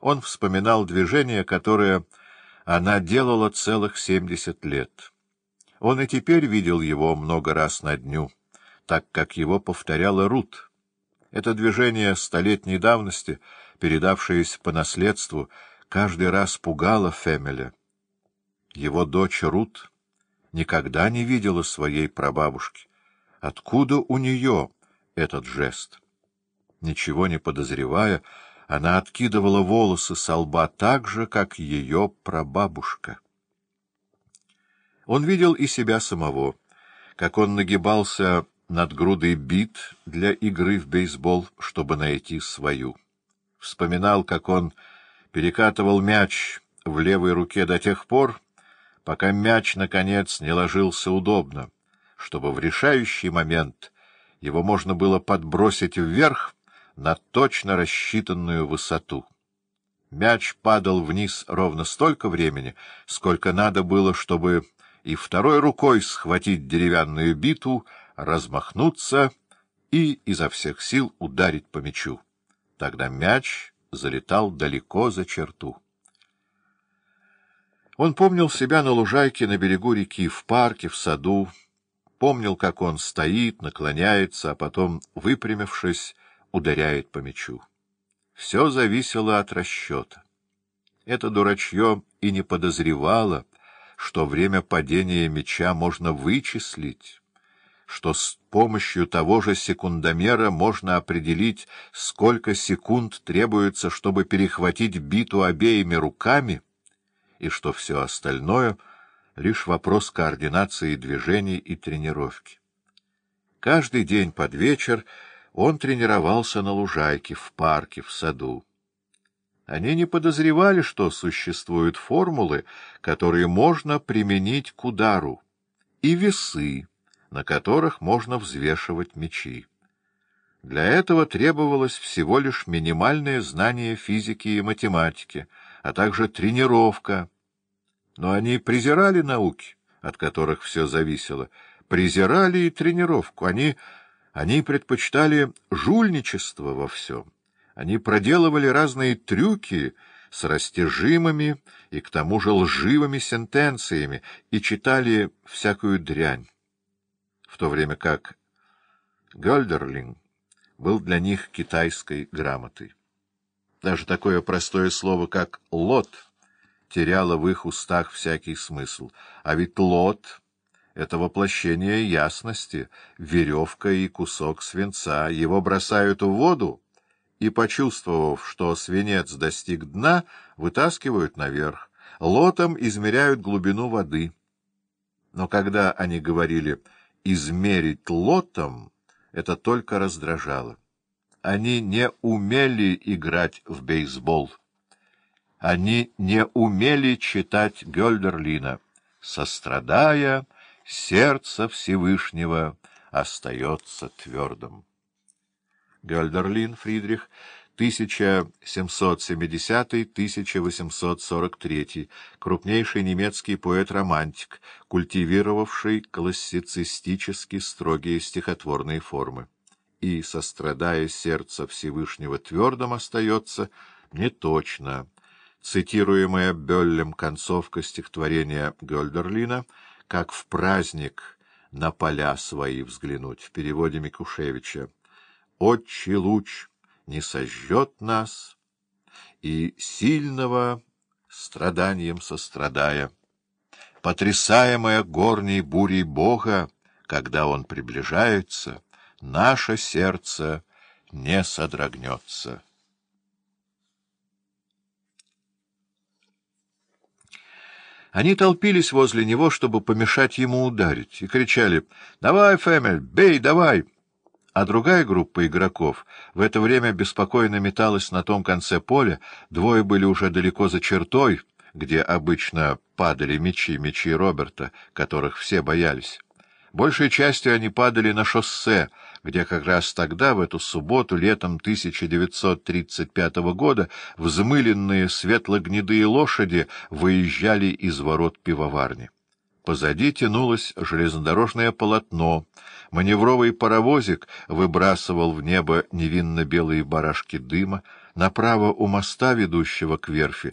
Он вспоминал движение, которое она делала целых семьдесят лет. Он и теперь видел его много раз на дню, так как его повторяла Рут. Это движение столетней давности, передавшееся по наследству, каждый раз пугало Фемеля. Его дочь Рут никогда не видела своей прабабушки. Откуда у нее этот жест? Ничего не подозревая, она откидывала волосы со лба так же, как ее прабабушка. Он видел и себя самого, как он нагибался над грудой бит для игры в бейсбол, чтобы найти свою. Вспоминал, как он перекатывал мяч в левой руке до тех пор, пока мяч, наконец, не ложился удобно, чтобы в решающий момент его можно было подбросить вверх на точно рассчитанную высоту. Мяч падал вниз ровно столько времени, сколько надо было, чтобы и второй рукой схватить деревянную биту, размахнуться и изо всех сил ударить по мячу. Тогда мяч залетал далеко за черту. Он помнил себя на лужайке на берегу реки, в парке, в саду, помнил, как он стоит, наклоняется, а потом, выпрямившись, ударяет по мячу. Все зависело от расчета. Это дурачье и не подозревало, что время падения мяча можно вычислить, что с помощью того же секундомера можно определить, сколько секунд требуется, чтобы перехватить биту обеими руками, и что все остальное — лишь вопрос координации движений и тренировки. Каждый день под вечер он тренировался на лужайке, в парке, в саду. Они не подозревали, что существуют формулы, которые можно применить к удару, и весы, на которых можно взвешивать мечи. Для этого требовалось всего лишь минимальное знание физики и математики, а также тренировка. Но они презирали науки, от которых все зависело, презирали и тренировку. Они они предпочитали жульничество во всем. Они проделывали разные трюки с растяжимыми и к тому же лживыми сентенциями и читали всякую дрянь. В то время как Гольдерлинг был для них китайской грамотой. Даже такое простое слово, как «лот», теряло в их устах всякий смысл. А ведь «лот» Это воплощение ясности, веревка и кусок свинца. Его бросают в воду, и, почувствовав, что свинец достиг дна, вытаскивают наверх. Лотом измеряют глубину воды. Но когда они говорили «измерить лотом», это только раздражало. Они не умели играть в бейсбол. Они не умели читать Гёльдерлина, сострадая, сердце Всевышнего остается твердым. Гальдерлин Фридрих, 1770-1843, крупнейший немецкий поэт-романтик, культивировавший классицистически строгие стихотворные формы. И, сострадая сердце Всевышнего твердым остается, не точно. Цитируемая Бёллем концовка стихотворения Гольдерлина — как в праздник на поля свои взглянуть, в переводе Микушевича. «Отчий луч не сожжет нас, и сильного страданием сострадая, потрясаемая горней бурей Бога, когда он приближается, наше сердце не содрогнется». Они толпились возле него, чтобы помешать ему ударить, и кричали «Давай, Фэмель, бей, давай!» А другая группа игроков в это время беспокойно металась на том конце поля, двое были уже далеко за чертой, где обычно падали мечи, мечи Роберта, которых все боялись. Большей частью они падали на шоссе, где как раз тогда, в эту субботу, летом 1935 года, взмыленные светло-гнедые лошади выезжали из ворот пивоварни. Позади тянулось железнодорожное полотно, маневровый паровозик выбрасывал в небо невинно белые барашки дыма, Направо у моста, ведущего к верфи,